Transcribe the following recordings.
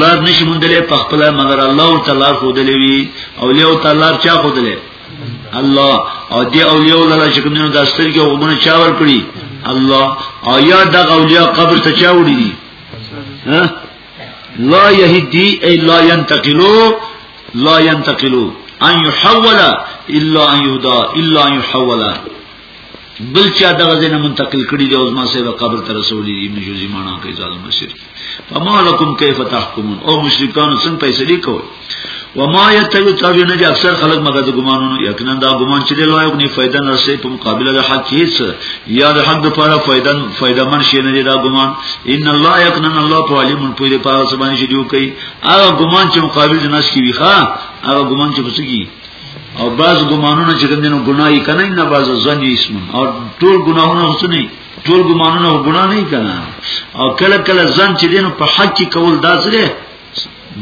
لار نشي مونډلې په خپل مگر الله او تعالی خو دلوي او له تعالی چا خو دلې الله او دی اولیاء الله چې کومینو د استر کې وګونه چا ور کړی الله او یا د اولیاء قبر ته چا وړي دي ها لا يهدي اي لا ينتقلو لا ينتقلو ان يحول الا ان يهدى الا ان يحول بل چا دغه زنه منتقل کړي دی اوس ما سره قبر ته رسولي دي ابن جوزي معنا کوي ظالم مشرک فما لكم كيف تحكمون او مشرکان څنګه فیصله کوي و ما یتوی تابع نه دي اکثر خلک مګر د ګمانونو یقینا دا ګمان چې له یو نه فائدہ نه رسې په مقابله د حق هیڅ یا د حق لپاره فائدہ فائدہ من شي نه دي دا ګمان ان الله یقینا الله په علیم په دې پاره سبحانه شي دیو کوي هغه ګمان چې مقابل د ناس کی وی ښا هغه ګمان چې بسګي او بعض ګمانونه چې کوم دینو ګناي کنه نه بعض ځنی اسم او ټول ګناهونه حسنی ټول ګمانونه ګنا نه کنا او کله کله ځان چې دینو په حق کې کول داسره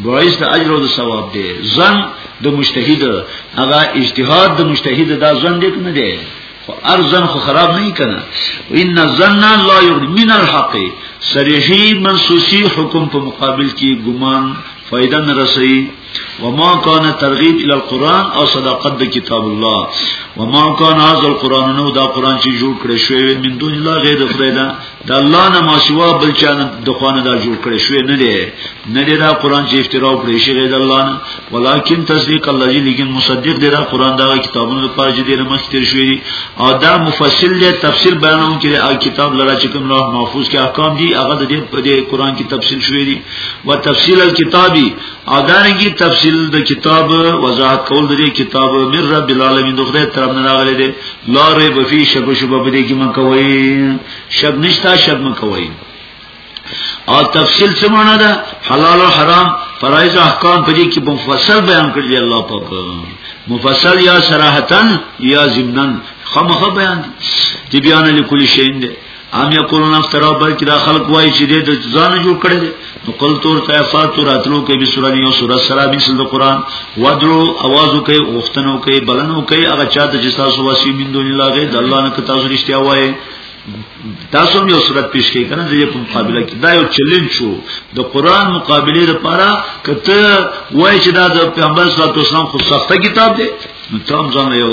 باعث د اجر او د ثواب دی ځان د مجتهد هغه اجتهاد د مجتهد دا ځان دی نه دی خو ارزن خو خراب نه کنه ان الظن لا یغنی من الحق صریحی منسوسی حکم په مقابل کې ګمان فائدہ نه رسي وما كان ترغيب الى القران او صداقت د کتاب الله وما كان هذا القران نو دا قران چې جوړ کړی شوی من دون الله غیر خدای دا د الله نه ماشوا بل چا د خوانه دا جوړ کړی شوی نه دی نه دی دا قران چې افترا کړی شی غیر الله نه ولیکن تصدیق الله جی لیکن مصدق دی دا قران دا کتابونو لپاره چې ډیر مخ تیر شوی دی او دا مفصل دی تفسیر بیانون کړي او کتاب لرا چې کوم راه محفوظ کې احکام دي هغه د دې قران کې تفصیل شوی دی او تفصیل الکتابی او دارنګي تفصیل د کتاب وضاحت کول د کتاب مر رب العالمین د خدای طرف نه راغلي دي لا ری بفی شک او شبه بده کې من کوي شک نشتا شک من کوي او تفصیل څه معنا ده حلال او حرام فرایض او احکام په دې کې مفصل بیان کړی الله پاک مفصل یا صراحتن یا ضمنن خامخ بیان دي چې بیان لکل شین دي ام یقولون افترا بلکې دا خلق وایي چې دې ځان جوړ کړي دي نو قل تور تفات راتلو کې به سورې یو سورې سره به سل قرآن ودرو आवाज کوي اوختنو کوي بلنو کوي هغه چا ته چې تاسو واسي من دون الله غي د الله نه که تاسو رښتیا وایي تاسو یو صورت پیش کړئ کنه د یو مقابله کې دا یو چیلنج شو د قران مقابله لپاره کته وای چې دا د پیغمبر صلی الله علیه وسلم خو سخته کتاب دی نو تم ځان یو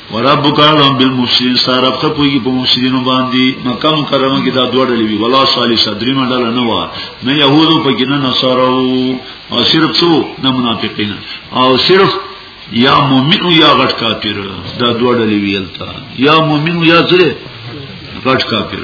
وربک علم بالمفسدين سره په پوي په مفسدين باندې مکم کرم کې دا دوړ لوي ولا صالح صدري مډل نه و نه يهودو په کې نه نصارو او صرف څو نه منافقین او صرف یا مؤمن یا غټ کافر دا دوړ لوي التا یا مؤمن یا زره غټ کافر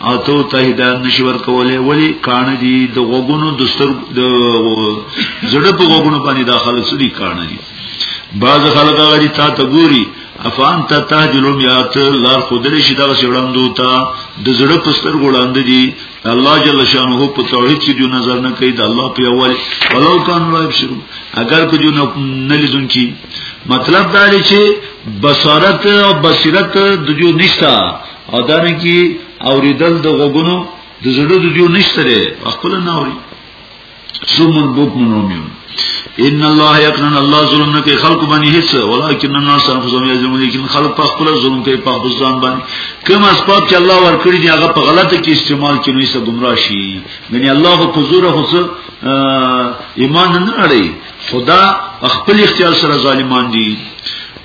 او ته ته هدایت نشي ورکولې ولی کان دي د غوګونو د ستر د زړه په غوګونو باندې داخله سړي کان دي بعض خلک غړي تا ته ګوري افان ته تاجلم یات لار خودلې شي دا شړندو تا د زړه په ستر ګولاند دي الله جل شانه په توحید کې جو نظر نه کوي د الله په اول ولو کان لا شروع اگر کو جو نه لیدون کی مطلب دا دی چې بصارت او بصیرت د جو نشتا او دانه کی اوریدل د غوګونو د زړه د دیو نشته لري خپل نه اوري سومن بوک منومیون ان الله یقنا الله ظلم نه کوي خلق باندې هیڅ ولکن الناس انفسهم یظلمون لیکن خلق په خپل ظلم کوي په خپل ځان باندې کوم اسباب چې الله ورکړي دي هغه په غلطه کې استعمال کوي نو یې گمراه شي یعنی الله په حضور هو ایمان نه لري خدا خپل اختیار سره ظالمان دي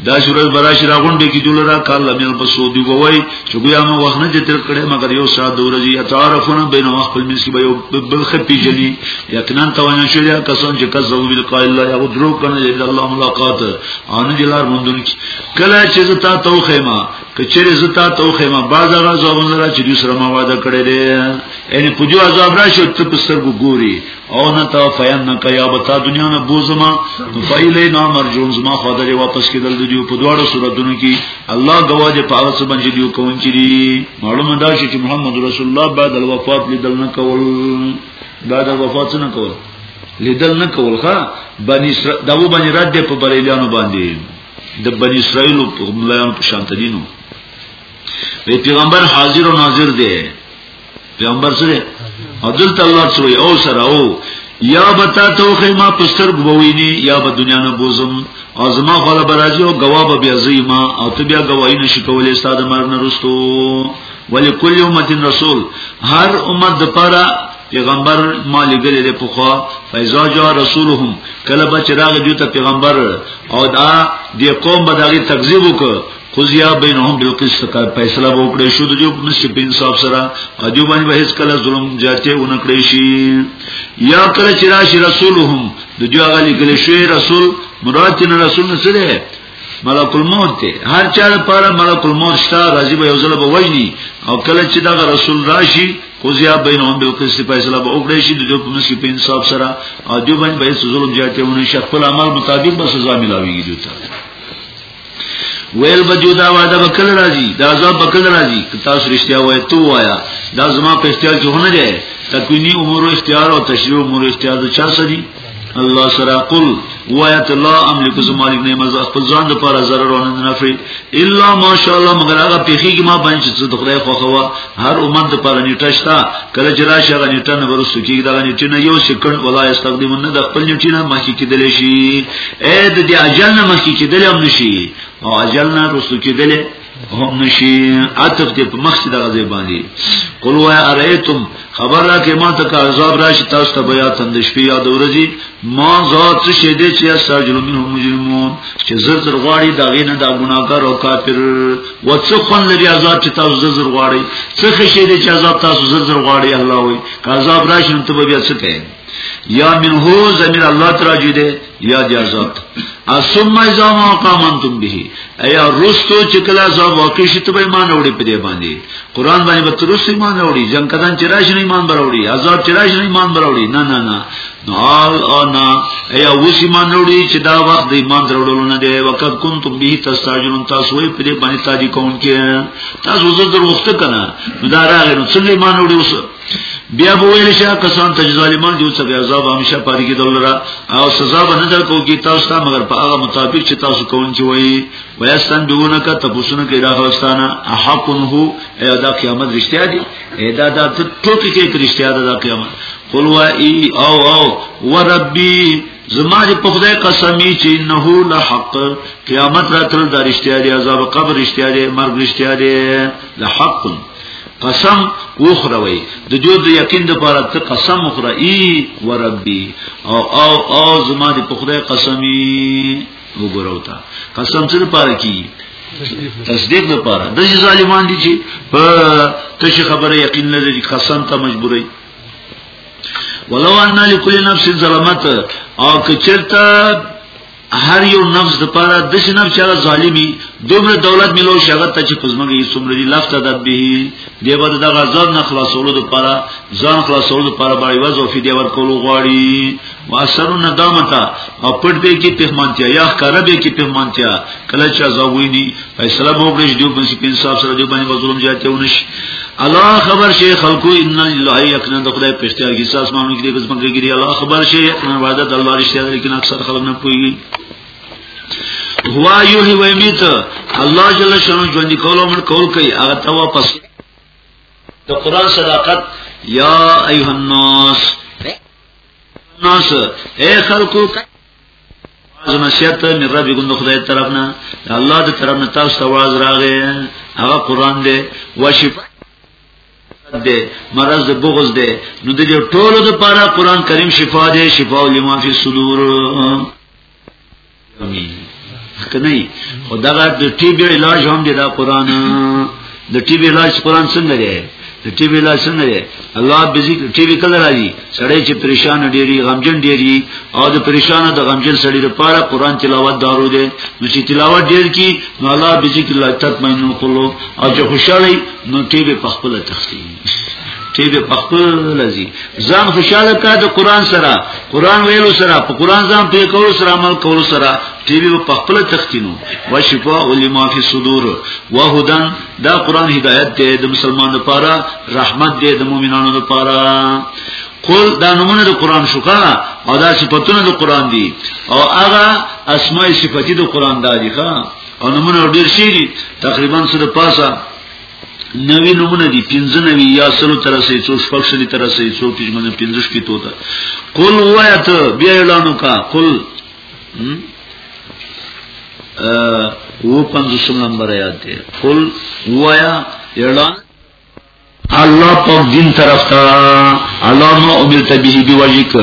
دا شورز براشی را غونډه کی دول را کال لمن په سو دی وای چې بیا ما وخت نه جتر کړه مګر یو ساعت دور جی تعارفونه بین وخت په مسی به یو بل خپی جلی یقینا توانه شو یا کسان چې کذب بل قائل الله یو درو کنه الا الله ملاقات ان جلار مندون کی کله چې زتا تو خیمه کچره زتا تو خیمه باز غا زوبن را چې دوی سره ما وعده کړی دی ان پوجو عذاب راشو ته په سترګو ګوري او نتا فینک یا بتا دنیا نه بوزما فیلی نا مرجون زما خدای واپس کیدل دی په دواړو صورتونو کې الله گواج په هغه څه باندې دیو کوم چې دی معلومه ده چې محمد رسول الله بعد الوفات لیدل نه کول بعد الوفات نه کول لیدل نه کول ښا بنی اسرائیل دغه بنی رد په بریلیانو باندې د بنی اسرائیل په ملایانو په شان تدینو پیغمبر حاضر او ناظر دی پیغمبر سره او دلته الله سوی او سره او یا بتا توخی ما پستر بوینی یا به دنیا نه بوزم او زما خپل برازي او گواب بیا زیما او ته بیا گواہی نشی کولې استاد مرګ نه رستو ولکل امه رسول هر امت د پاره پیغمبر ما لګلې ده پوخا فیزا جا رسولهم کله بچ راغ جو ته پیغمبر او دا دی قوم به دغه تکذیب وک قضیا بینهم بالقسط کا فیصله وکړي شو د یو مس په انصاف سره اجو باندې به هیڅ کله ظلم جاته اون کړی شي یا کله چې راشي رسولهم د جو هغه لیکل شوی رسول مراد نه رسول نه سره ملک الموت ته هر چا لپاره ملک الموت شته راځي به یو ځل به وجني او کله چې دا رسول راشي قضیا بینهم بالقسط فیصله به وکړي شي د جو په مس په انصاف سره اجو باندې به هیڅ ظلم جاته اون شي خپل عمل مطابق به سزا ملاويږي دوی ته ویل بجو دا وعده بکل راځي دا عذاب بکل راځي که تاسو رښتیا وای تو وایا دا زما په اختیار کې هونه دی تکوینی امور او اختیار او تشریع امور او اختیار د چا سره الله سره قل وایت الله املک زمالک نه مزه خپل ځان د پاره zarar او نه نفع الا ماشاءالله مگر هغه پیخي کې ما باندې چې د خدای خو خوا هر امت د پاره نیټه شته کله چې راشه غ نیټه نه ورسو کیږي دا نیټه نه یو سکند ولا استخدام نه د خپل نیټه نه مخکې کېدل شي اې د دې اجل نه مخکې کېدل هم نشي او اجل نه ورسو کېدل هم نشي عطف دې په مخکې دغه ځای باندې قل و ارایتم خبر را کې ما ته کا عذاب راشي تاسو ته بیا تند شپې یاد ورځي ما ذات څه شه دې چې استاجلو منهم مجرمون چې زر زر غواړي دا غینه دا ګناګار او کافر و څه خون لري عذاب چې تاسو زر زر غواړي څه خشي دي چې عذاب تاسو زر زر غواړي الله وي که عذاب راشي نو ته به بیا څه کوي یا منه زمیر الله تراجی دے یا دی عذاب اسم ایزا ما قامنتم به ایا رستو چې کله عذاب واقع شي ته به ایمان وروړي په دې باندې قران باندې به ترسه ایمان وروړي جنگ کدان چې راشي نه ایمان وروړي عذاب چې راشي نه ایمان وروړي نه نه نه حال انا ایا وسی مان وروړي چې دا وخت د ایمان درولو نه دی وقت کنتم به تستاجرون تاسو یې په دې باندې تاجی کون کې تاسو زړه در وخت کنه دا راغی نو څنګه ایمان وروړي اوس بیا به ویل شي کسان ته ظالمان دي چې عذاب همیشه پاتې کیدل را او سزا به نه درکو کی تاسو ته مگر په هغه مطابق چې تاسو کون چې وایي ویستان دونه کا تاسو نه کې راغستانه حق هو ایا دا قیامت رښتیا دي دا دا ته ټوکی کې کرشتیا ده دا قیامت قل وا ای او او وربی زما دې په خدای قسمی چې انه لحق قیامت راتل دا رښتیا دی عذاب قبر رښتیا دی مرګ رښتیا دی لحق قسم وخروي د جو د یقین د پاره ته قسم وخره ای وربی او او او زما دې په خدای قسمی وګورو تا قسم څه لپاره کی تصدیق لپاره د ظالمان دي چې په تشه خبره یقین لري قسم ته مجبورای ولو ان لكل نفس ظلمت او کچرتا هر یو نفس د پاره د شنب چاره ظالمی دومره دولت ملو شغت ته چې پزمګي څومره دي لفظ د به دی بر د غزان نه خلاصولو د پاره ځان خلاصولو د پاره باندې وځو فدیه ورکول غواړي واسرو ندامتا او پټ به کې پهمانتیا یا ښکارا به کې پهمانتیا کله چې عذابوي دي فیصله به وکړي دیو په سپین صاحب سره دیو باندې مظلوم جاتهونه شي الله خبر شي خلکو ان لله یقینا د خدای په اختیار کې ساس مانو کې د قسم کې ګری الله خبر شي یقینا وعده د الله رښتیا ده لیکن اکثر خلک نه پوهیږي هو یحیی و یمیت الله جل شانو ژوند کولو من کول کوي هغه ته واپس د قران صداقت یا ایها الناس ناس اے خلقو از نصیحت من ربکم د خدای طرفنا الله د طرفنا تاسو ته واز راغې هغه قران دی وشفا دی مرض د بغض دی نو د ټولو د پاره قران کریم شفا دی شفا لما فی صدور کنه او دا د ټي بي علاج هم دی دا قران د ټي بي علاج قران څنګه دی د ټي بي علاج څنګه دی الله به ذکر ټي بي کله راځي سړی چې پریشان ډيري غمجن ډيري او د پریشان د غمجن سړی لپاره قران تلاوت دارو دی نو چې تلاوت ډیر کی نو الله به ذکر الله تطمئن قلوب او چې خوشاله نو ټي بي په خپل تختی چې به پخپل لذي ځان خوشاله کا د قران سره قران ویلو سره په قران ځان په کولو سره عمل کولو سره چې به پخپل تختینو و شفاء لما فی صدور و هدن دا قران هدایت دی د مسلمان لپاره رحمت دی د مؤمنانو لپاره قل دا نمونه د قران شو کنه او دا صفاتونه د قران دي او هغه اسماء صفاتی د قران دي ښا او نمونه ډیر شي تقریبا سره پاسه نوی نمونه دی پنځه نوی یا سلو تر سه څو شپږ شلی تر سه څو پنځه پنځه شپې توته قل وایت بیا اعلان وکا قل و پنځه سم نمبر یاد دی قل وایا اعلان الله پاک دین طرف تا علامه امرت به دی وجهک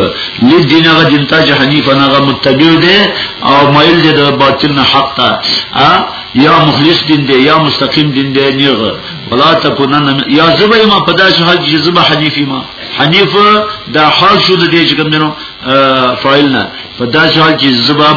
لدین هغه دین ته حنیف نه متبع دی او مایل دی د باطل نه حق ته یا مخلص دین دی یا مستقیم دین دی نیغه ولا تکونن یا زبې ما په داسې حال کې زبې حنیفی ما حنیف دا حال شو د دې چې کوم دینو فاعل نه په داسې حال کې زبې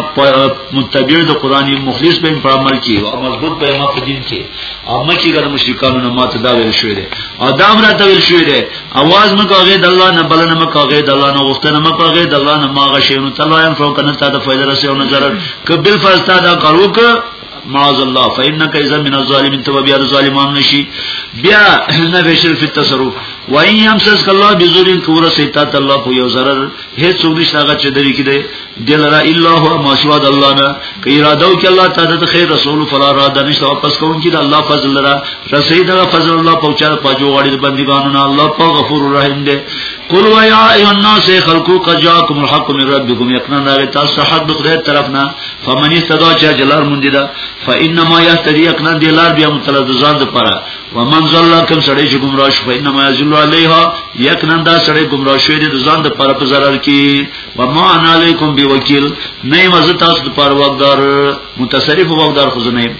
متبع د قران مخلص به په عمل کې او مضبوط به ما په دین کې او مکه ګر مشرکانو نه ماته دا ویل شوې ده ادم را ته ویل شوې ده اواز مکوغه د الله نه بلنه مکوغه د الله نه غوښتنه مکوغه د الله نه ماغه شینو تعالی ان فوق نه ستاسو فائدہ رسي او نظر کبل فستا دا کاروک معاذ الله فانك اذا من الظالمين تو بیا ظالمان نشي بیا نه بشر فی التصرف و ان يمسس الله بذل کور سیتات الله په یو zarar هیڅ څوک نشته هغه چې دری کې دلرا الا هو ما سوا د الله نه که اراده وکړي الله تعالی د خیر رسول فلا را د نشته واپس کوم چې د الله فضل را رسید د فضل الله پوچا پاجو غړي د بندګانو نه الله په غفور رحیم دی قل و یا ای الناس خلقو قد جاءکم الحق من ربکم یقنا دا تاسو حق د خدای طرف نه فمن استدا چې جلار مونږ دا فانما یهتدی یقنا د لار بیا متل د ځان د پره ومن ظل کم سړی چې گمراه شو فانما یذل علیها یقنا دا سړی گمراه شوی د ځان د پره په zarar کې وما انا علیکم بوکیل نه مزه تاسو د پر وقدار متصرف وقدار خو نه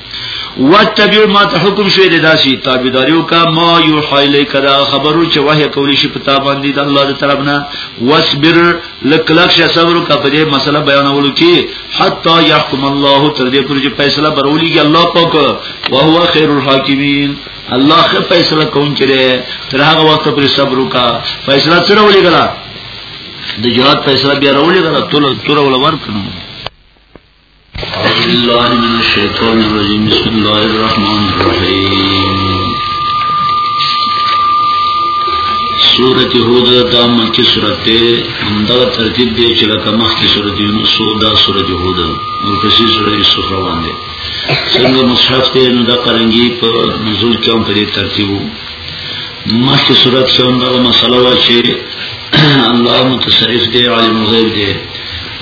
واتبع ما ته حکم شوی دی داسي تابعداریو کا ما یو حایل کدا خبرو چې وحی کولی شي په تابع دي د الله د طرف نه واصبر لکلک شه صبر کا په دې مسله بیانولو کې حتا يحكم الله تر دې پورې چې فیصله برولېږي الله پاک او هو خیر الحاکمین الله خپل فیصله کوم چې تر هغه وخت پورې صبر کا فیصله سره ولېګلا د جهاد فیصله بیا راولې غره ټول تور ول ورکړم اعوذ بالله من الشیطان الرجیم بسم الله الرحمن الرحیم سورت هود دا مکی سورت تے اندغا ترتیب دے چلکا مخی سورت یونس و دا سورت هود مرکسی سورت یوسف روان دے سنگ مصحف تے نو دا قرنگی پا نزول کیوں پا دے ترتیبو مخکې صورت کې هم دغه مسله وه چې الله متصرف دی عالم غیب دی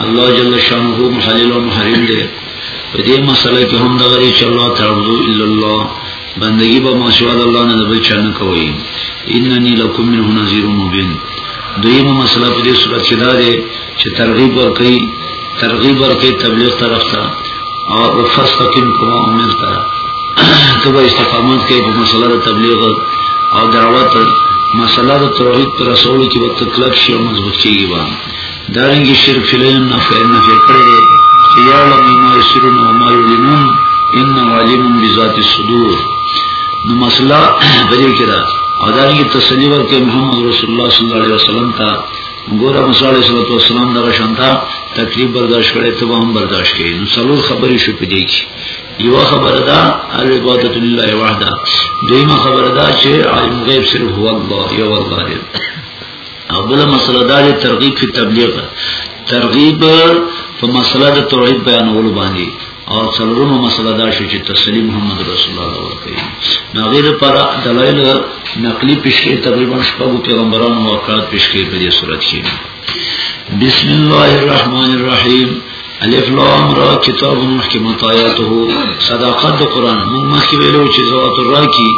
الله جل شانه محلل او محرم دی په دې مسله کې هم دغه چې الله تعبدو الا الله بندگی به ماشوا د الله نه بل چا نه کوي انني لکم منه نذیر مبین دویمه مسله په دې صورت کې دا ده چې ترغیب ورکړي ترغیب ورکړي تبلیغ طرف ته او وفص فقیم کما امر تا ته به استقامت کوي په مسله د تبلیغ او دعوت مسله د توحید پر رسول کې وخت کلک شي او مضبوط کیږي با دارنګي شرک فلین نه فین نه کړي چې یا لم ما یسرون و ما یلنون ان علیم بذات الصدور نو مسله بری کړه او دارنګي تسلی ورکړي محمد رسول الله صلی الله علیه وسلم ته ګوره موسی علیه السلام دغه شانتا تکلیف برداشت کړي ته هم برداشت کړي نو څلور خبرې شو پدې کې یو خبره ده العبادت لله وحده دیمه خبره ده چې عالم غیب صرف هو الله یو الله دی او بل مسله ده ترغیب په تبلیغ ترغیب په مسله د توحید بیانولو باندې او څلورمه مسله دا شو چې تسلیم محمد رسول الله ورکړي نو غیر پر دلایل نقلی پیشکې تقریبا شپږ پیغمبرانو واقعات پیشکې په دې صورت کې بسم الله الرحمن الرحیم الف لام را کتاب محکمت آیاته صداقت د قران موږ مخکې ویلو چې زوات الراکی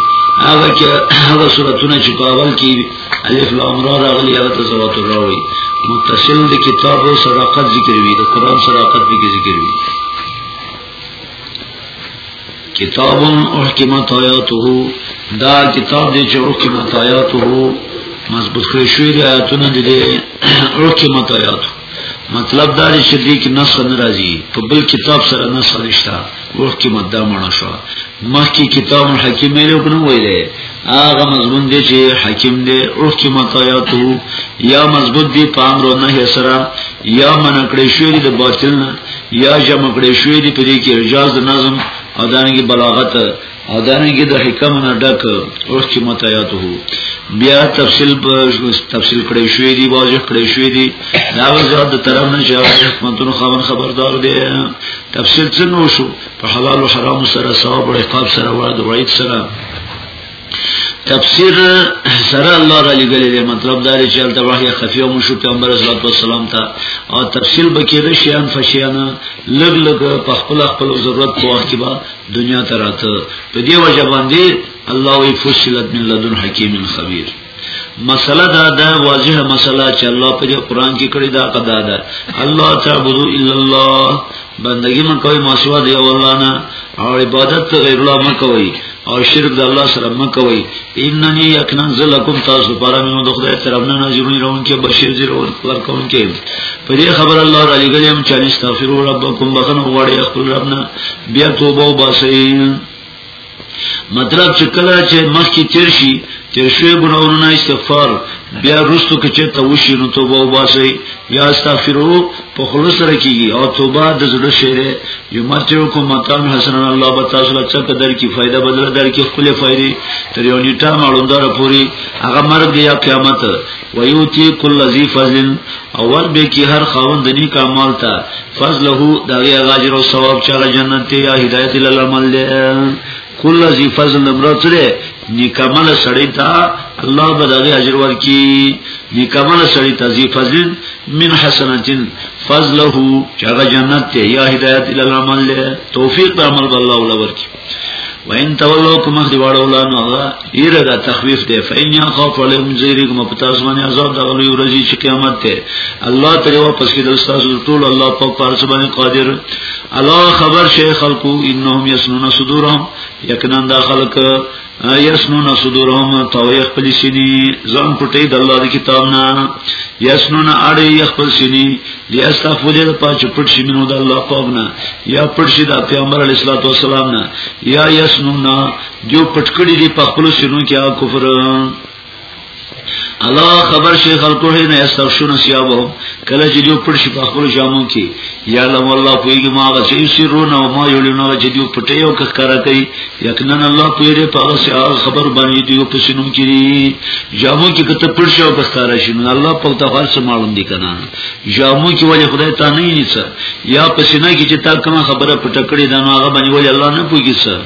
هغه کې هغه سورتونه چې په اول کې الف لام را راغلی هغه ته صلوات الله وي متصل د کتاب او صداقت ذکر وي د قران صداقت به ذکر وي کتاب احکمت آیاته دا کتاب دی چې احکمت آیاته مضبوط کړی شوی دی آیاتونه دي احکمت آیاته مطلب دا دی چې دې کې نسخ ناراضي په بل کتاب سره نسخ نشته وخت مده مړه شو مخکې کتاب الحکیم ویلو کنه ویلې هغه مضمون دی چې حکیم دی او کې متایاتو یا مضبوط دی پام رو نه سره یا من کړې شوې دی د باطل یا جمع کړې شوې دی په دې کې اجاز د نظم او دانګي بلاغت او دانګي د حکم نه ډک اوس چې متیاته بیا تفصیل په تفصیل کړی شوې دي واضح کړی شوې دي دا وزاد د طرف نه چې حکمتونو خبر خبردار دي تفصیل څنګه وشو په حلال او حرام سره ثواب او عقاب سره وعده وعید سره تفسیر سره الله را لګلې دی مطلب دا دی چې البته وحی خفیه مو شو پیغمبر صلی الله علیه وسلم ته او تفصیل بکې د شیان فشیان لګ لګ په خپل خپل ضرورت په وخت کې دنیا ته راته په دې وجه باندې الله وی فصلت من لدن حکیم خبیر مسله دا ده واضح مسله چې الله په قرآن کې کړی دا قدا ده الله تعبدو الا الله بندگی من کوي ماسوا دی الله نه او عبادت ته غیر الله من کوي او شرک د الله سره من کوي انني یقینا زلکم تاسو پر مې د خدای طرف نه نازلونی روان کې بشیر زیر او ورکون کې په دې خبر الله تعالی ګریم چې استغفروا ربکم بخنه غواړي خپل ربنا بیا توبه وباسي مطلب چې کله چې مخکې تیر شي تیر شوی ګناونه نه استغفار بیا رستو کې چې توشي نو توبه وباسي یا استغفرو په خلوص سره کیږي او توبه د زړه شعر یو مرتیو کوم متان حسن الله بتعالى له څخه در کی فائدہ بدل در کی خپل فائدې تر یو نیټه مالوندار پوری هغه مرګ یا قیامت ويوتي كل ذي فضل اول به کی هر خاوند د نیک اعمال ته فضله دا غي اجر او ثواب چاله جنت یا هدایت لل عمل ده کل ذی فضل نمرتره نیکمل سړی ته الله به دغه اجر ورکي نیکمل سړی ته ذی فضل من حسنتین فضله چاغه جنت ته یا هدایت ال العمل توفیق عمل الله ولا ورکي وین تولو کوم دی واړو لا نو هغه ایره دا تخویف دی فین یا خوف علیهم زیری کوم په تاسو باندې عذاب دا غلو ورځي چې قیامت ته الله ته یو پس کې د استاد ټول الله په پارس باندې قادر الله خبر شیخ خلقو انهم یسنون صدورهم یقینا دا خلق یسنون صدورهم تویخ خپل سینی ځان پټي د الله د کتاب نه یسنون اړي خپل سینی لیاستغفر د پاچ پټ شي منو د الله قوم نه یا پټ شي د پیغمبر علی صلوات و سلام نه یا یسنون دیو پټ کړي دي په خپل سینو کې کفر الله خبر شي خلکو هي نه استغشون سیابهم کله چې جو پړ شي په خپل جامو کې یا لم الله کوي ما غا چې سرونه او ما یولونه چې جو پټي او ککرا کوي یقینا الله کوي دې په هغه خبر باندې دی په سينو کې جامو کې کته پړ شي او بستاره شي نو الله په تخار سره معلوم دي کنه جامو کې ولې خدای ته نه نیسه یا په سینه کې چې تا کوم خبره پټ کړې دا نو هغه باندې ولې الله نه پوهیږي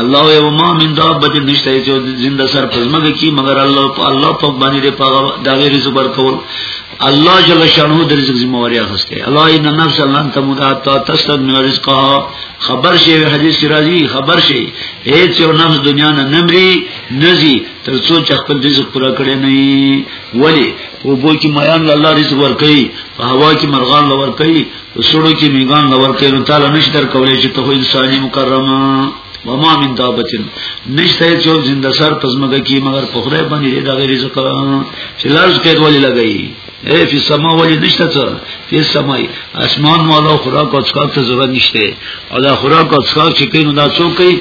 الله یو ما من دابت نشته چې زنده سر پزماګه کی مگر الله په الله په باندې د پاغه د غیر زبر کول الله جل شانه د رزق ذمہ واری اخسته الله ان نفس لن تموت حتا تسلم من رزقها خبر شي حدیث کی راځي خبر شي هیڅ یو نفس دنیا نه نمري نزي تر څو چې خپل رزق پوره کړي نه ولی او بو کی میان الله رزق ور کوي په هوا کې مرغان لور کوي سړو کې میګان لور کې نو تعالی نشتر کولای چې ته انساني مکرمه وما من دابتن نشته چې زنده سر پزمګه کې مگر په خدای باندې دا غیر رزق چې لارز کې ولې لګي اے فی سما ولی نشته څه فی سمای اسمان مولا خوراک او څښاک ته ضرورت نشته او دا خوراک او څښاک چې کینو دا څوک کوي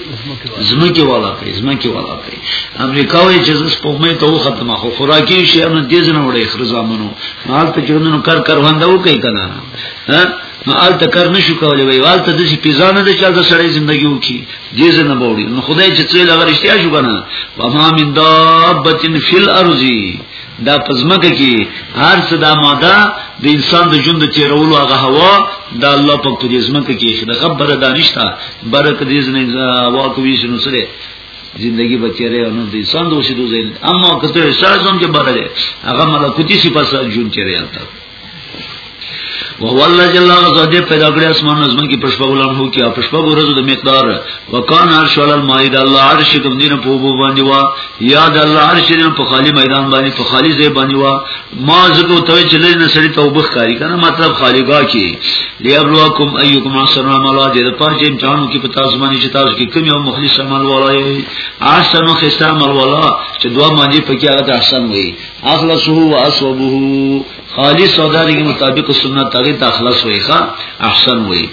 زمکه والا کوي زمکه والا کوي امریکا وی چې زس په مې ته وختمه خو خوراکي شي نو دې ځنه وړي خرزامونو مال ته چرندونو کار کاروانده وکي کنه ها نو آل تکر نشو کولی وی وال ته دسی پیزا نه ده چل ده سړی زندگی او کی دیزه نبوڑی نو خدای چه چیل اگر اشتیا شو کنا وما من دابتن فی الارضی دا پزمکه کی هر صدا ماده د انسان د ژوند تیرولو هغه هوا د الله په پریزمکه کی خدای خبره دانشتا برکت دې نه واکوي شنو سره زندگی بچره او نو د انسان دوسی دوزه اما کته احساس هم چې بدله هغه ملکوتی صفات سره جون چره آتا وهو الله جل وعلا دې پیدا کړی اسمان نظم کې پښپغولان هو کې پښپغو ورځو د مقدار وکان عرش ول المائد الله عرش کوم دینه په وو باندې وا یاد الله عرش دې په خالی میدان باندې په خالی ځای باندې وا ما زکو ته چې لږ نه سړی توبه ښکاری کنه مطلب خالقا کې لیبلوکم ایکم احسن عمل دې د پاره چې امتحان کې پتا زمانی چې تاسو کې کوم یو مخلص عمل ولای احسن او خسته عمل ولا چې دوا مانجی پکې هغه احسن وي اخلصه او اسوبه خالص سوداری کې مطابق سنت هغه ته اخلاص وي ښا احسن وي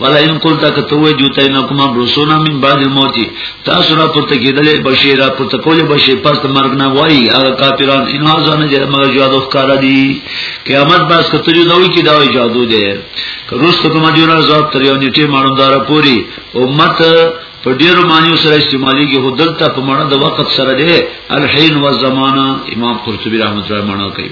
ولا ان قلت کتو جو تینکم برسونا من بعد الموت تاسو را پورته کېدلې بشي را پورته کولې بشي پس د مرګ نه وای هغه کافران ان ځان جره مګر جادو ښکار دي قیامت بس کتلی نو کی دا وی جادو دی روس ته کومه جوړه عذاب تر یو نیټه مانوندار پوری امت په ډیرو معنی سره استعمالي کې هدلته په معنی د وخت سره دی الحین و زمانہ امام قرطبی رحمت الله معنی کوي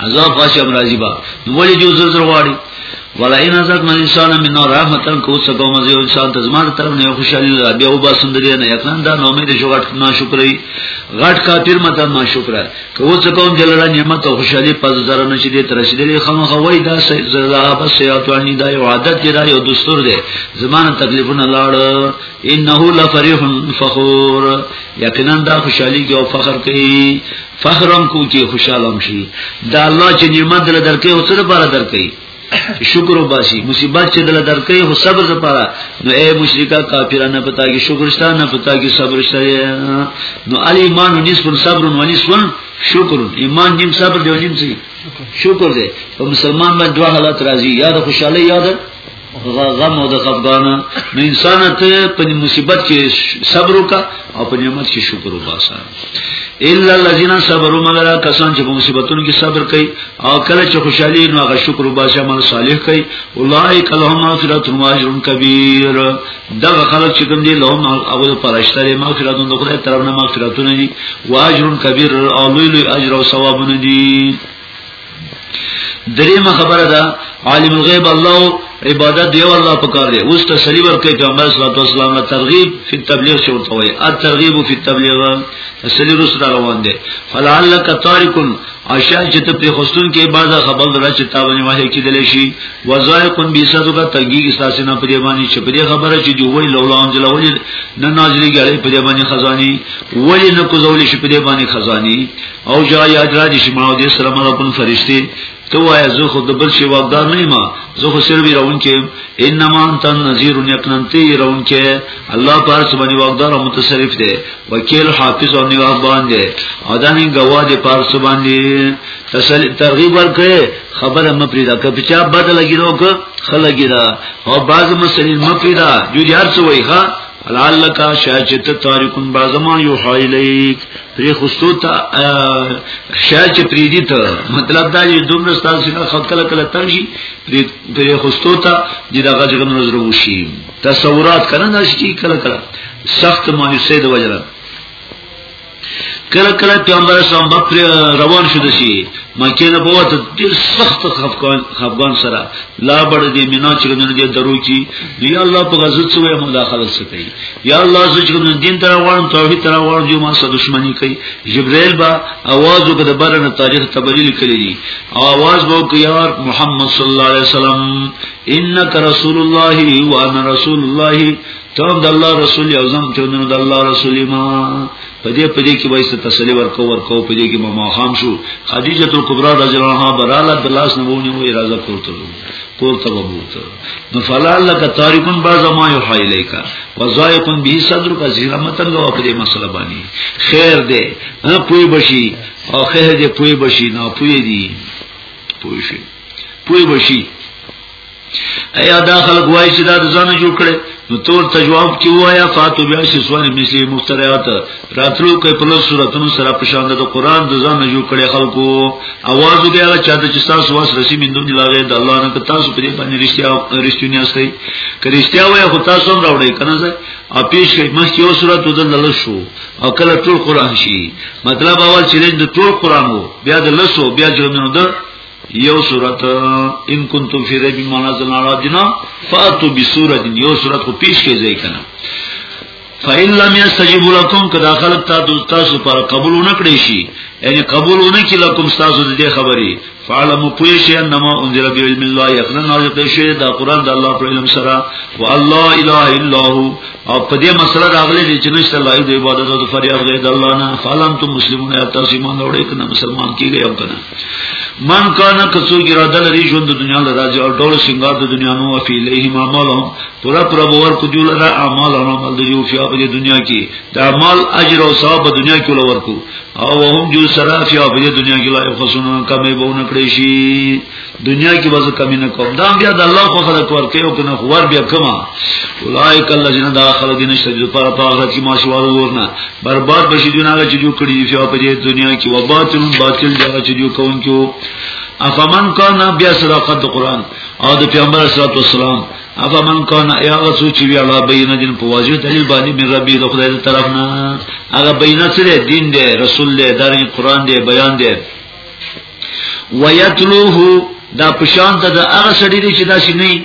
عذاب خاصه مرضی با ولی جو زر زر غواړي ولا ان ازک من انسان من نور رحمتن کو سکو مزه انسان ته زمار طرف نه خوشالي را بیا وبا سندري نه یقین دا نو امید شو غټ نه شکرې غټ کافر مته نه شکر کو سکو جلاله نعمت او خوشالي پز زره نشي دي تر شي دي خمو خوي دا زړه بس سیاتوانی دا یو عادت دی دا یو دستور دی زمانه تکلیفونه لاړ انه لفرح فخور یقینا دا خوشالي کې او فخر کوي فخرم کو چې خوشاله هم شي دا الله چې نعمت دل درکې او څه لپاره درکې شکر وباسي مصیبت چې دل درکې او صبر لپاره نو اے مشرکا کافرانه پتا کې شکر شته نه پتا کې صبر شته نو علی ایمان نصف صبر و نصف شکر ایمان نیم صبر دی نیم شکر دی په مسلمان باندې دوه حالت راځي یا د خوشاله یا د غم او د خفګان نو انسان ته په مصیبت کې صبر وکا او په نعمت کې شکر وباسا الا الذين صبروا مگر کسان چې په مصیبتونو کې صبر کوي او کله چې خوشحالي نو هغه شکر وباسي عمل صالح کوي اولئک لهم مغفرۃ و اجر کبیر دا خلک چې کوم دي لهم اول پرشتہ لري مغفرۃ د خدای طرف نه مغفرتونه دي و اجر کبیر او لوی لوی اجر او ثوابونه دي دریمه خبره ده عالم الغیب الله عبادت دی الله پکار دی اوس ته صلیب ورکړي پیغمبر صلی الله علیه وسلم ترغیب فی تبلیغ شو ته وای ا ترغیب فی تبلیغ صلی رسول روان دی فلعلک تارکن عشان چې ته په خصوصن کې بعضه خبر درا چې تا باندې وایي کې دل شي وزایقن بیساتو کا تنګي استاسې نه پرې باندې چې پرې خبره چې جو وی لولا انزل ولی نه نازلې غړې پرې باندې خزانی ولی نه کوزول شي پرې باندې خزانی او جا یاد را دي چې ما دې سره مله کوم فرشتي ته وای زه خو د بل شي واقدار نه ما زه خو سر ویرون کې انما انت نذیر یقینا ته ویرون کې الله پر څه باندې واقدار او متصرف دی وکیل حافظ او نگاه باندې او دا نه گواه دی پر څه باندې تسل ترغیب ورکړي خبره م پریدا که بچا بدل لګیرو که خلګیرا او باز مسلې م پریدا جو یار څه وای ښا لعلک شاجت تارکون بازما یوحی لیک پری خستو تا شاج پری دی تا مطلب دا یی دومره ستاسو نه خط کله کله تنګي پری خستو تا د دغه جګم نظر وشي تصورات کنه نشتی کله کله سخت مایوسه د وجره کله کله پیغمبر اسلام بکر روان شو دسی مکه نه بوت ډیر سخت خفقان خفقان سره لا بڑ دی مینا چې نن دې درو کی یا الله په غزت سو یې مداخله سکی یا الله زه چې نن دین تر وړم توحید تر وړم جو ما سره دښمنی کوي جبرائیل با आवाज وکړه برنه تاریخ تبری لیکلی دی आवाज وو کې یار محمد صلی الله علیه وسلم انک رسول الله وانا رسول الله ته د الله رسول یو زم ته نو د الله رسول ما پدې پدې کې وایي ست تسلی ورکو ورکو پدې کې ما خام شو خدیجه کبرا رضی الله عنها براله د لاس نه وونی وې راځه کوته کوته وبوته نو فلا لك تارکن بعض ما یحی الیکا وزایقن به صدرک زیرا متن غو پدې مسله باندې خیر دې نه پوي بشي او خیر دې پوي بشي نه پوي دي پوي شي پوي بشي ایا دا خلک وای چې دا ځان جوړ کړي نو تور ته جواب کی وایا فاتو بیا چې سوال مثلی مفتریات راتلو کوي په لوس سوراتونو سره په شان د قران د ځان جوړ کړي خلکو اواز دی هغه چاته چې تاسو واس رسی مندو دی لاغه د الله نه تاسو په دې باندې رښتیا رښتونی استي که رښتیا وای خو تاسو هم راوړی کنه ځه او پیش کوي مخ یو سورات د لوس شو او کله ټول قران شي مطلب اول چې د ټول قران وو بیا د لوس بیا جوړنو ده یو صورت ان کنتم فی ریب ما نزلنا علی عبدنا فاتوا بسورۃ یو صورت کو پیش کې ځای کنه فإن لم يستجيبوا لكم کدا خلق تا تاسو پر قبول نکړي شي یعنی قبول نکړي لكم تاسو دې خبري فعلموا پوه شي انما انزل بعلم الله یقینا نازل شي دا قران د الله پر علم سره والله اله الا هو او په دې مسله راغلي دي چې نشته الله د عبادت او فریاد غیر الله نه فعلم تم مسلمون یا تاسو ایمان اورئ کنه مسلمان کیږئ او کنه من کانا کسو گرا دل ری ژوند د دنیا لرا جو ډول سنگار د دنیا نو فی الیه ما مالهم پورا پورا باور کو جو لرا اعمال او عمل د جو فی اب دنیا کی د اعمال اجر او ثواب د دنیا کی لور کو او هم جو سرا فی اب د دنیا کی لا خصونا کمه بو نه کړی شي دنیا کی وځ کمی نه کوم دا بیا د الله خو خلق ور کوي او کنه خو ور بیا کما اولایک الذین داخلوا دین شجر پر پاغه کی ما شوال ورنه برباد بشي دونه هغه چې جوړ کړی دی چې په دې دنیا کې و باطل باطل هغه چې جوړ کوونکو افمن کان بیا صداقت قرآن او د پیغمبر صلی الله علیه وسلم افمن کان یا رسول چې بیا لا بینه دین په واجب دلیل باندې من ربی د خدای طرف نه هغه بینه سره دین دی رسول دی درې قرآن دی بیان دی ویتلوه دا پشان ته د هغه سړي دی چې دا شي نه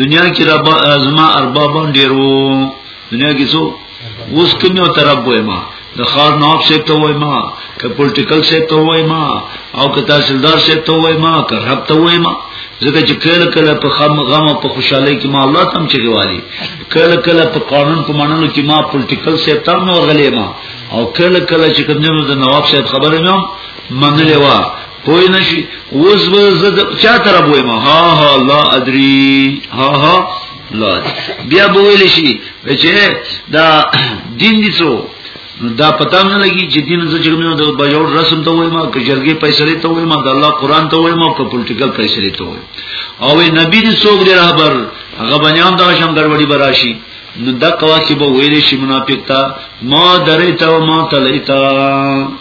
دنیا کې رب ازما اربابان ډیر وو دنیا کې څو اوس کوم یو طرف وای ما د خار نواب شه ته وای ما ک پولیټیکل شه ته وای ما او ک تحصیلدار شه ته وای ما ک رب ته وای ما ځکه چې کله کله په خام غم او په خوشحالي کې ما الله تم چې غوالي کله کله په قانون په منلو کې ما پولیټیکل شه ته نو غلې ما او کله کله چې کوم د نواب صاحب خبره نوم منلې وا پوی نشي اوس به زه چا تر بوې ما ها ها لا ادري ها ها لا بیا به ویل شي چې دا دین دي څو دا پتا نه لګي چې دین زه جرمنو د بجوړ رسم ته وایم که جرګې فیصله ته وایم د الله قران ته وایم که پولیټیکل فیصله ته وایم او نبی دې څوک دی رهبر هغه بنیان دا شم ګډوډي براشي نو دا کوا کې به ویلې شي منافق تا ما درې تا ما تلې تا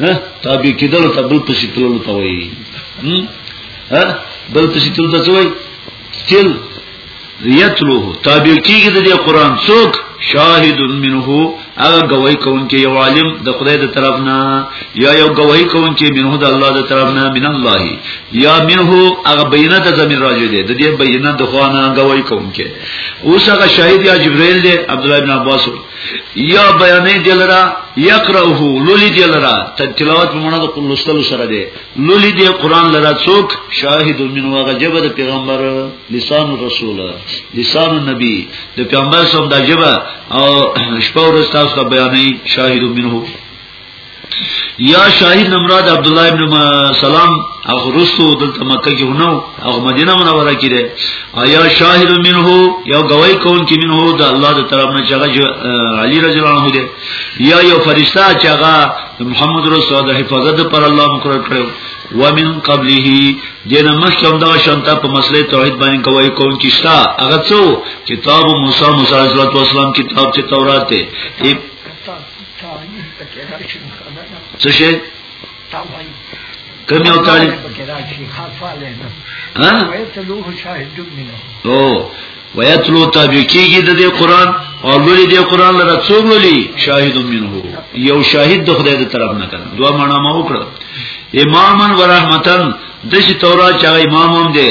ها تابع کېدل ته بل پسې تلل ته وایي ها بل پسې تلل ته څه وایي تل یتلوه تابع کېږي د قرآن څوک شاهد منه هغه گواہی کوونکی یو عالم د خدای د طرف نه یا یو گواہی کوونکی منه د الله د طرف نه من الله یا منه هغه بینه د زمين راځي دی د دې بینه د خوانه گواہی کوونکی اوس هغه شاهد یا جبرئیل دی عبد الله بن عباس یا بیانې دلرا یقرأه لولی دلرا تلاوت په معنا د قل لوستلو سره دی لولی دی قران لرا څوک شاهد من واجب د پیغمبر لسان رسول لسان نبی د پیغمبر سم د جبا او شپور تاسو ته بیانې شاهد منه یا شاهد مراد عبد الله ابن سلام هغه رسو دلته مکه کې ونو هغه مدینه منوره کې ده آیا شاهد منه یا گواہی کون کې منه د الله د طرف نه چې علی رضی الله عنه ده یا یو فرشتہ چې هغه محمد رسول الله حفاظت پر الله مقرر کړو ومن قبله دینه مخکم دا شانته په مسله توحید باندې کوي کون کیشتا هغه څو کتاب موسی موسی علیه السلام کتاب چې تورات ته څه شي کوم یو تعلیم ها او ويتلو تابع کیږي د دې قران او لولي دې قران لره څوک لولي شاهد منه یو شاهد د خدای د طرف نه کړه دوه معنا ما وکړه امامن ورحمتن د شي تورات چې امام هم دی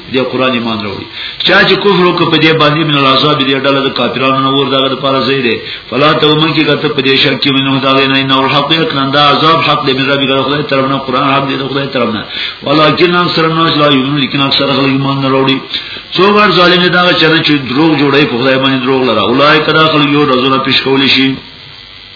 د قران ایمان وروړي چا چې کفر وکړ په دې باندې من العذاب دې ډله د کافرانو نه ور دغه لپاره زی دی فلا ته ومن کې کته په دې شک کې منه دا نه نه او حق یقینا دا عذاب حق دې من ربي ګره خدای طرف نه قران حق دې خدای طرف نه ولکن اکثر الناس لا یؤمنون لیکن اکثر خلک ایمان نه وروړي څو ور ظالم دا چې دروغ جوړي په خدای باندې دروغ لره اولای کدا خلک یو رزونه پیش کول شي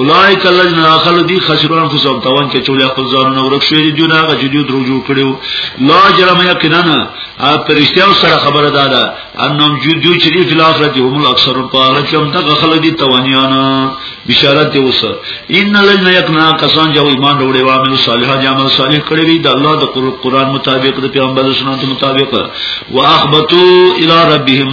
اولائک الذین اخلوا دی خسروا انفسهم توان کې چولې خپل ځانونه ورک شوی دی نه هغه چې دوی درو جوړ کړو لا جرم یقینا ا پرشتیاو سره خبره دادا انم جو دوی چې په الاخرت هم اکثر په اړه چې هم دغه خلک دي توانیانا بشارت دی وسه ان الذین یقنا کسان جو ایمان وروړي او عمل صالحات عمل صالح کړی وي د الله د قرآن مطابق د پیغمبر سنت مطابق واخبتوا الی ربهم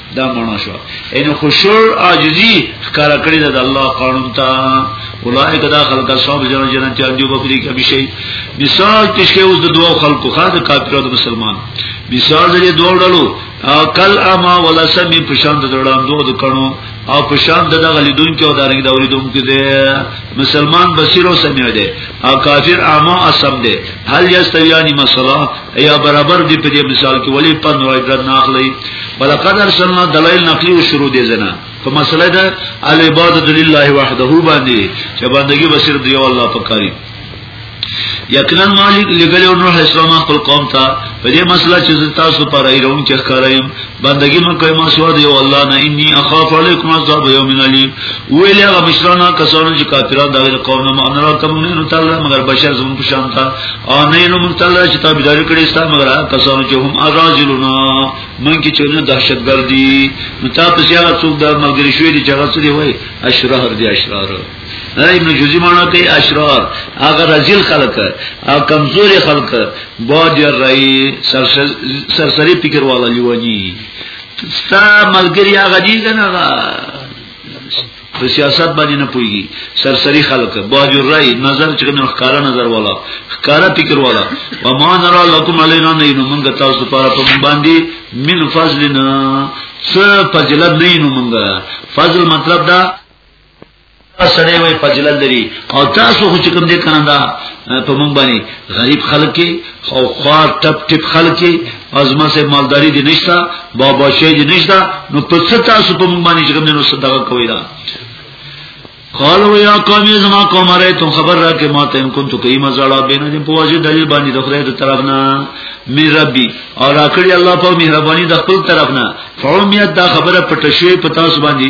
دا معنا شو ان خشوع عاجزی ښکارا کړی د الله قانون ته اولایک دا خلق صاحب جن جنت یان دی بکری کې بشي مثال تشکه اوس د دوه خلکو خاص کافرو د مسلمان مثال دې دوه ډلو کل اما ولا سمی پشان د ډړان دوه د کڼو او پشان د دغه لیدون کې او دارنګ دوري دوم کې دي مسلمان بصیر او سمع دي او کافر اما اسم دي هل یستویانی مثلا یا برابر دی په دې مثال کې ولی پند او عبرت نه اخلي بلقد ارسلنا دلائل نقلی او شروع دي زنا په مسله ده العبادت لله وحده باندې چې بندگی به صرف دی الله پکاري یقینا مالک لګلو نوح اسلام خپل قوم ته په دې مسله چې تاسو پر ایرون کې ښکارایم بندگی من کوي ما سوا دی الله نه اني اخاف عليكم عذاب يوم اليم ویل هغه مشرانه کسانو چې کافران دغه قوم نه مان را کوم نه تعالی مگر بشر زمون په شان تا او نه نو من تعالی چې تابعداري کړی ستا مگر هغه کسانو چې هم ازاجلونا من کې چونه دهشتګردي نو تاسو هغه څوک د ملګری شوې دي چې هغه څه دی وای اشرار دي اشرار نه ابن جوزی مانا کوي اشرار هغه رزیل خلق او کمزور خلق باد یا رای سرسری فکر والا لیوانی ستا ملګری هغه دي کنه په سیاست باندې نه پويږي سرسری خلق باجو رای نظر چې کوم ښکارا نظر والا ښکارا فکر والا و ما نرا لكم علينا نو موږ تاسو لپاره په باندې من فضلنا څه فضیلت نه نو موږ فضل مطلب دا سړی وای فضیلت لري او تاسو خو چې کوم دې کنه دا په مونږ باندې غریب خلک او خوار ټپ ټپ خلک ازما سه مالداری دي نشتا بابا شي دي نشتا نو په څه تاسو په مونږ باندې چې کوم نو صدقه کوي دا قالو یا قوم زما قوم را ته خبر را کې ما ته ان کوم ته کوي مزړه بینه دې په واجب دلیل باندې د خدای تر طرف نه می ربي او راکړي الله په مهرباني د خپل طرف نه فومیت دا خبره پټه شوی په تاسو باندې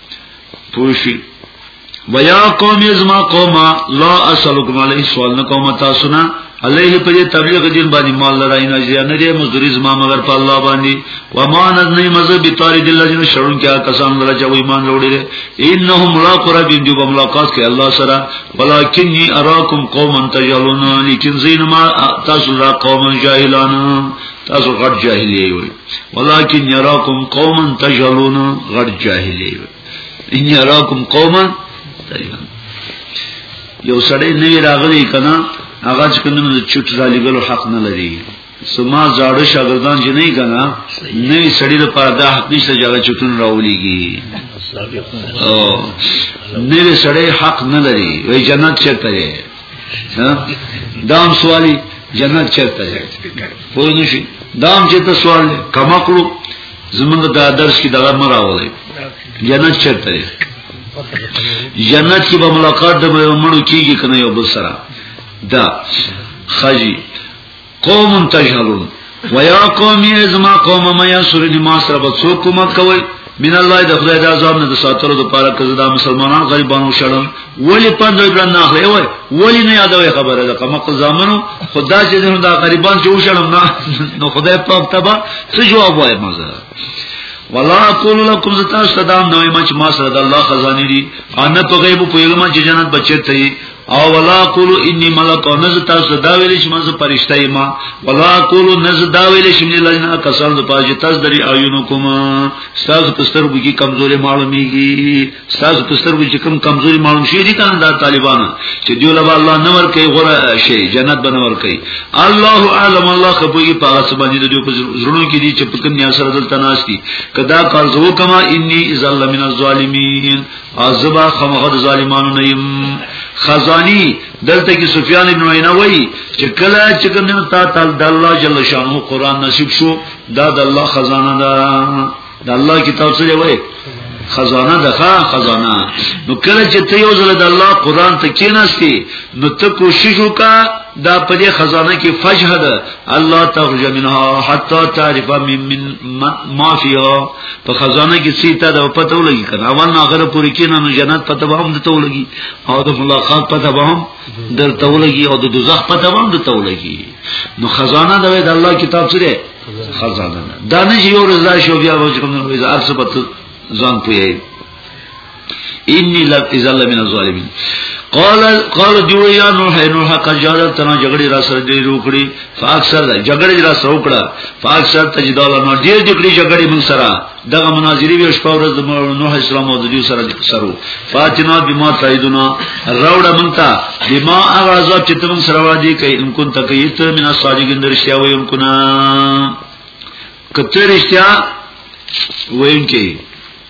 پوشی ویا قوم ازما قوما لا اسلکم علیه سوال نکوم تاسو نه علیه په دې تبلیغ دین باندې مال لرای نه ځیا نه دې مزدوری زما مگر په الله باندې و ما نه نه مذهب تاری دل جن شرون کیا کسان لره چې ایمان وروړي انهم ملاق رب جو ملاقات کې الله سره ولکنی اراکم قوما تجلون لیکن زین ما تاسو را قوما جاهلان تاسو غټ جاهلی یوئ ولكن يراكم قوما تجهلون غړ جاهلی ان يراكم قوما تجهلون یو سړی نوی راغلی کنا هغه چې کوم چټ را لګلو حق نه لري سما زاړه شاګردان چې نه کنا نوی سړی د پاره د حق نشته چې هغه چټون راولېږي او نوی سړی حق نه لري وای جنت چرته دام سوالی جنت چرته ځای پوه نه شي دام چې ته سوال کما کړو زمونږ د درس کې دغه مراولې جنت چرته دی جنت کې به ملاقات د مړو کیږي کنه یو بل سره دا خجی قوم تجهلون ويا قوم ازما قوم ما ينصرني ما سره به څوک کومک کوي من الله د خدای د عذاب نه د ساتلو لپاره کزه دا مسلمانان غریبانو شړم ولی پندوی ګران نه اخلي وای ولی نه یادوي خبره ده کومه قزامنو خدا چې دا غریبان چې وشړم نه نو خدای پاک تبا څه جواب وای مزه ولا اقول لكم زتا صدام نوې ما چې ما سره د الله خزاني دي ان په غیب په علم چې جنت بچت ته او ولا قولو انی ملک او نز تاسو دا ویل چې منځ پرشته یم ولا قولو نز دا ویل چې من لجنا کسان د پاج تاسو درې ایونو کوم تاسو پستر بږي کمزوري معلومیږي تاسو پستر بږي کم کمزوري معلوم شي دي کنه دا طالبان چې دیو لبا الله نور کوي غره شي جنت بنور کوي الله اعلم الله خبري پاغه سبحانه دې په زړونو کې دي چې په کوم نیا سره دلته ناشتي کدا کار زو کما انی ذل من الظالمین ازبا خمغد ظالمانو نیم خزانی دلته کې سفیان ابن عینه وای چې کله چې کوم تا تعالی د الله جل شانو قران نصیب شو دا د الله خزانه ده د الله کتاب سره وای خزانه ده خزانه نو کله چې ته یو ځل د الله قران ته کیناستی نو ته کوشش وکړه دا په دې خزانه کې فجهد الله تخرج منها حتا تعرف من من ما فيها په خزانه کې سیته د پته ولګي کنه اول نه غره پوری کې نه جنت پته به هم دته ولګي او د ملاقات پته به هم درته ولګي او د دوزخ پته به هم دته ولګي نو خزانه د الله کتاب سره خزانه دا نه یو رضا شو بیا وځم نو زه ارسه پته ځان پوي انی لم ازل من الظالمین قال قال دیو یا نوح نوح کا جادل تنا جګړې را سره ډېر وکړي فاکثر جګړې را سره وکړه فاکثر تجدال نو ډېر جګړې جګړې موږ سره دغه مناظری ویش په ورځ د نوح اسلام او د دیو سره سره فاتنا بما تعیدنا راوړه موږ ته بما هغه عذاب چې تم سره وادي کوي ان كنت کیت من الصادقین درشیا ویم کنا کته رښتیا ویم کوي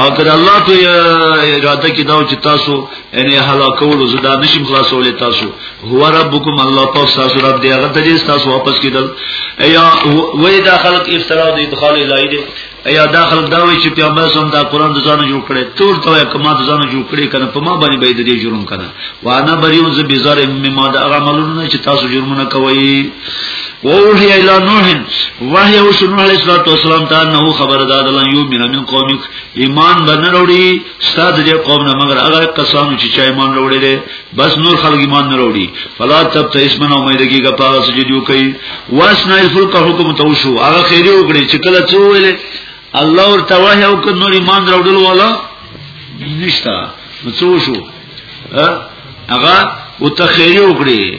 او کله الله ته اراده کې دا چې تاسو یعنی هلاکول زه دا نشم خلاصول تاسو هو ربکم الله پاک تاسو رب دی هغه ته تاسو واپس کیدل ایا وې دا خلق افترا د ادخال الهی دی ایا دا خلق دا وی چې پیغمبر سم دا قران د ځانو جوړ کړي تور ته کما د ځانو جوړ کړي کنه په ما باندې به دې جرم کنه وانا بریو ز بزار مما دا عملونه چې تاسو جرمونه کوي ووحی الى نوح وحی او شنو علیہ الصلوۃ والسلام ته نو خبر داد الله یو من من قوم ایمان باندې وروړي استاد دې قوم نه مگر هغه کسانو چې چا ایمان وروړي دي بس نور خلک ایمان نه وروړي فلا تب ته اسمن امید کی کا پاغه سجدیو کوي واسنا الفلق حکم تو شو هغه خیری وکړي چې کله څو ویل الله ور توه او کړ نور ایمان وروړل ولا نشتا نو څو شو هغه او تخیری وکړي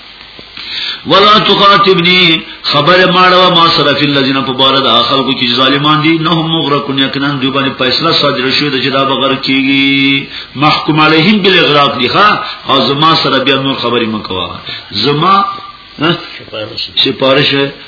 ولا تخاطبني خبر ماړه ما سره فی الذین فبارد اخلق کی ظالمان دي نه هم مغرقون یقینا دوی باندې فیصله صادر شوه د جدا بغیر کیږي محکوم علیهم بالاغراق دي ها او زما سره بیا نور خبرې مکوا زما سپارش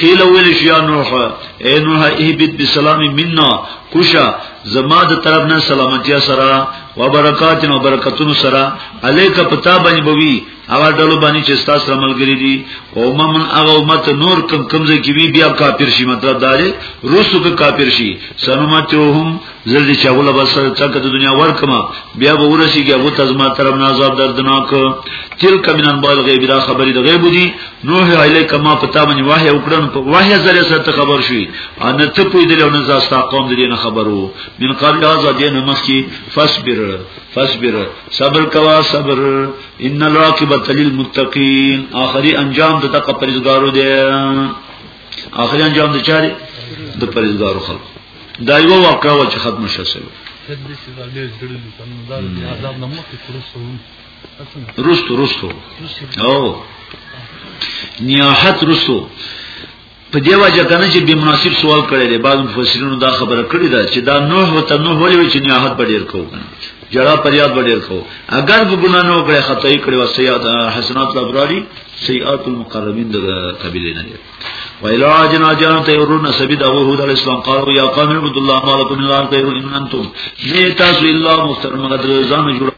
قیل ویل شي یا نوح اے نوح اهبت بسلام منا کوشا زما د طرف نه سلامتی سره و برکاتن و برکتونو سره الیک پتا باندې بوي هغه ډلو باندې چې تاسو سره ملګری دي او ممن هغه امت نور کم کمزې کې وی بیا کافر شي مطلب دا دی روسو کې کافر شي سنمتهم زر دې چې هغه بس څنګه د دنیا ورکما بیا به ورسیږي هغه ته زما طرف نه عذاب دردناک تل کمنن بال غیب دا خبرې د غیب دي نوح علی کما پتا باندې وحی وکړن په وحی زره سره خبر شي ان ته په دې له نزا ستا قوم دې نه خبرو من قبل هذا دین مخکی فصبر فصبر صبر کوا صبر ان العاقبۃ للمتقین اخری انجام د تقوا پرزګارو دی اخری انجام د چاره د پرزګارو خلکو دا یو واقعا و چې ختم شوه سلو رستو رستو او نیاحت رستو په دی وجه کنه چې به مناسب سوال کړی دی بعض مفسرینو دا خبره کړې ده چې دا نوح وته نوح ولې چې نیاحت به ډیر کو کنه جړه پریاد به ډیر کو اگر به ګناه نه وکړي خطا یې کړی وسیات حسنات لبراری سیئات المقربین د قبیله نه ویلا جنا جان ته ورونه سبي د ابو هود علی السلام قالو یا قوم عبد الله مالکم من الله خیر ان انتم نه تاسو الا مفتر مگر ځان جوړ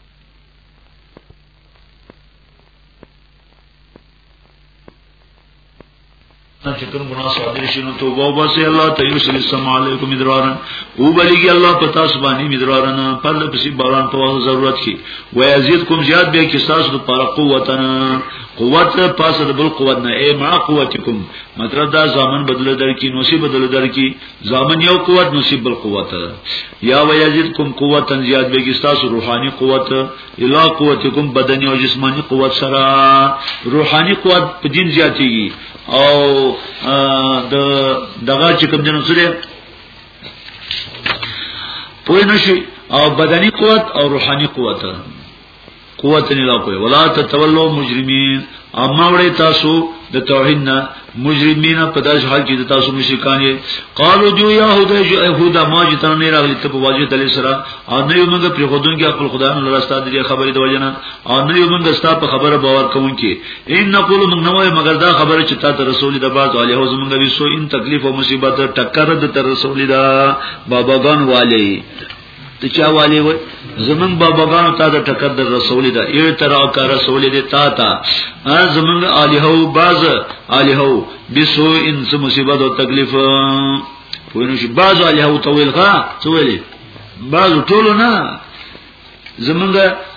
چې کوم ګناه صادر شي نو توبه وباسي الله ته یو سل سلام علیکم مدرارن او بلیږي الله پتا سبانی مدرارن په لپسې باران په ضرورت کې ويزيد کوم زیات به کې تاسو په قوتنا قوت پس د بل قوت نه ای ما قوتکم مطلب دا زامن بدل درکې نصیب بدل درکې زامن یو قوت نصیب بل قوت یا و یزیدکم قوتا زیاد بګی تاسو روحانی قوت الا قوتکم بدنی او جسمانی قوت سره روحانی قوت په دین زیاتیږي او د دغه چې کوم جنو سره پوه نشي او بدنی قوت او روحانی قوت قوت نه لا کوي ولا تتولوا مجرمين اما وړي تاسو د توحید نه مجرمین په داس حال کې د تاسو مشرکان یې قالو جو يهودا جو يهودا ما چې تر نه راغلی ته په واجب دلی سره او نه یو موږ پر خودون کې خپل خدای نه راستا د خبرې د وجنه او نه یو موږ ستا په خبره باور کوون کې ان نقول موږ نه وای مګر دا خبره چې تا ته رسول د باز علی هو زمونږ وی سو ان تکلیف او مصیبت ټکر د تر رسول دا باباګان والی ته چا والی وای زمون باباګانو تا د ټکر در رسول دا یو تر او کا رسول دې تا تا زمون الہو باز الہو بسو ان سو مصیبت او تکلیف پوینو شي باز الہو تویل ښا تویل باز ټولو نه زمونږ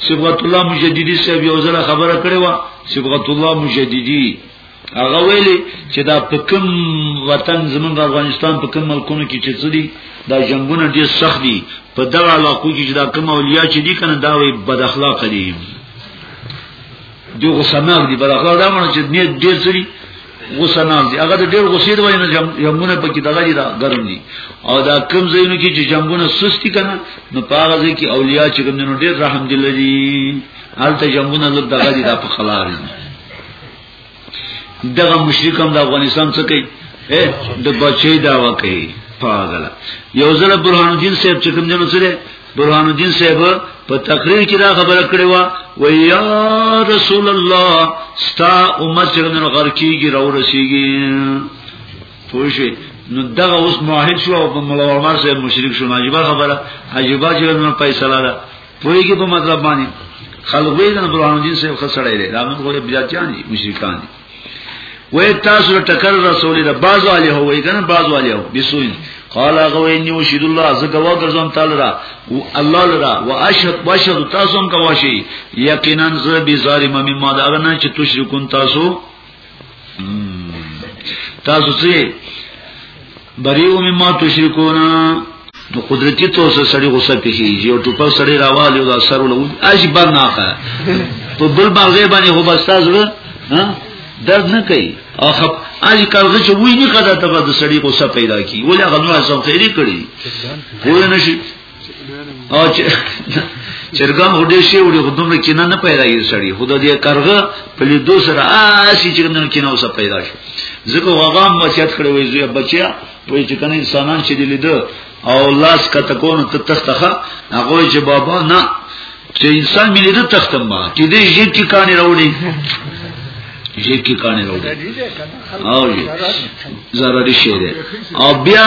صبغت الله مجددي صاحب یو ځله خبره کړې و صبغت الله مجددي هغه ویلي چې دا په کوم وطن زمونږ افغانستان په کوم ملکونو کې چې څه دي دا جنگونه ډیر سخت دي په دغه علاقو کې چې دا کوم اولیا چې دي کنه دا وي بد اخلاق دي دی غسناک دي بد اخلاق دا مونږ چې نیت ډیر څه دي غسناک دي هغه ډیر غصې دی وای نه جنگونه پکې دغه دي دا ګرم دي او دا کوم ځایونو کې چې جنگونه سستی کنه نو په هغه ځای کې اولیا چې کوم نو ډیر رحم دي لري حالت جنگونه لږ دغه دي دا په خلار دي دغه مشرک هم د افغانستان څخه کوي د بچي داوا کوي پاغله یو ځل برهان الدین صاحب چې کوم جنو سره برهان الدین صاحب په تقریر کې دا خبره کړې و و یا رسول الله ستا امت چې نن غر کیږي راو رسیږي پوښي نو دغه اوس موحد شو او په مولا عمر صاحب مشرک شو عجیب خبره عجیب چې نن فیصله ده پوهیږي په مطلب باندې خلک وایي دا برهان الدین صاحب خسړې دی دا موږ خو بیا چان دي مشرکان دي وای تاسو ټکر رسول الله باز علی هو وای کنه باز علی هو بسوین قال غوی نیو شید الله زګه و ګرځم تعالی را او الله لرا واشهد واشهد تاسو هم کواشي یقینا ز بی ظالم مما دا نه چې تشرکون تاسو تاسو څه بریو مما تشرکونا نو قدرتی تو سره سړی غوسه پیږي یو ټوپک سړی راوالي او دا سر ولو اج بر نه ښه په بل باغې باندې هو بس تاسو درد نه کوي او خب اج کال چې وای نه کړه ته د سړی غوسه پیدا کی ولې هغه نو سم خیری کړی وای نه شي او چې چرګان هډې شي وړي خودم کینه نه پیدا یې سړی خود دې کرغه په لیدو سره آسی چې نن کینه اوسه پیدا شي ځکه هغه مسیت کړو وي زوی بچیا په چې کنه انسانان چې لیدو او لاس کته کونه ته تختخه هغه چې بابا نه چې انسان مې لیدو تختم ما چې دې جیب کې کاني راوړي جیب کې کاني راوړي او ضروري شی دی او بیا